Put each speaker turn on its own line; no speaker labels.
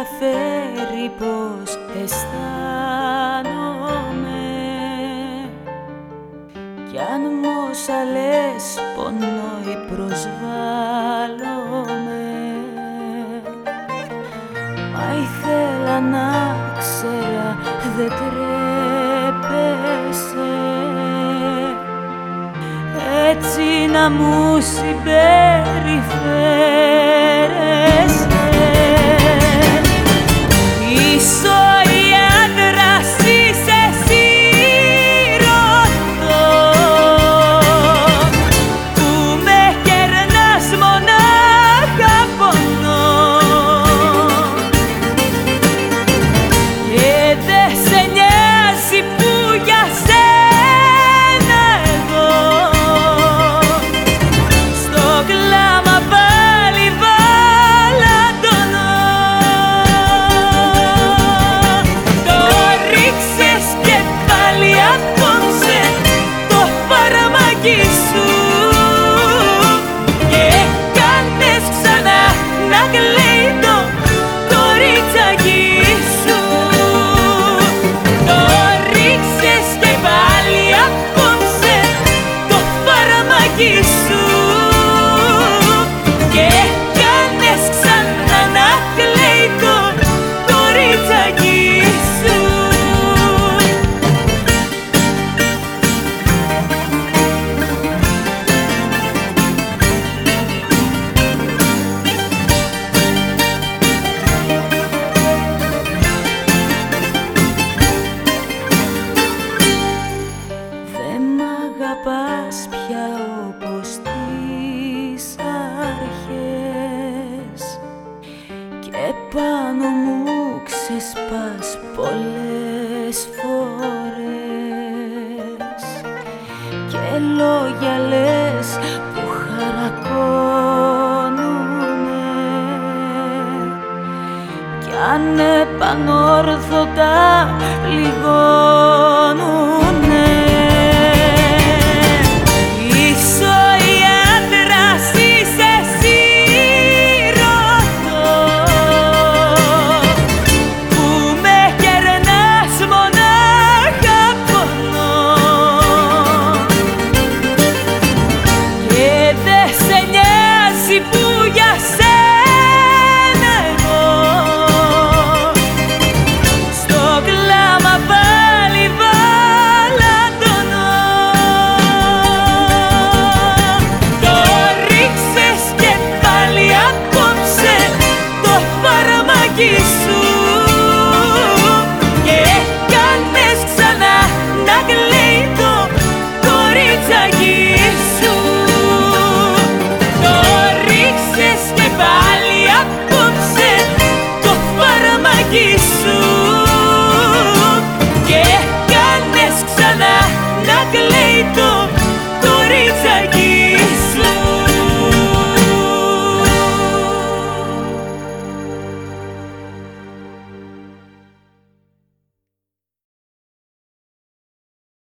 ενδιαφέρει πως αισθάνομαι. Κι αν μου λες πονώ ή προσβάλλομαι. Μα ήθελα να ξέρα δεν τρέπεσαι. Έτσι να μου συμπεριφέρεσαι πάνω πολλές φορές και λόγια λες που χαρακώνουνε. Κι αν επανόρθωτα λιγώνουν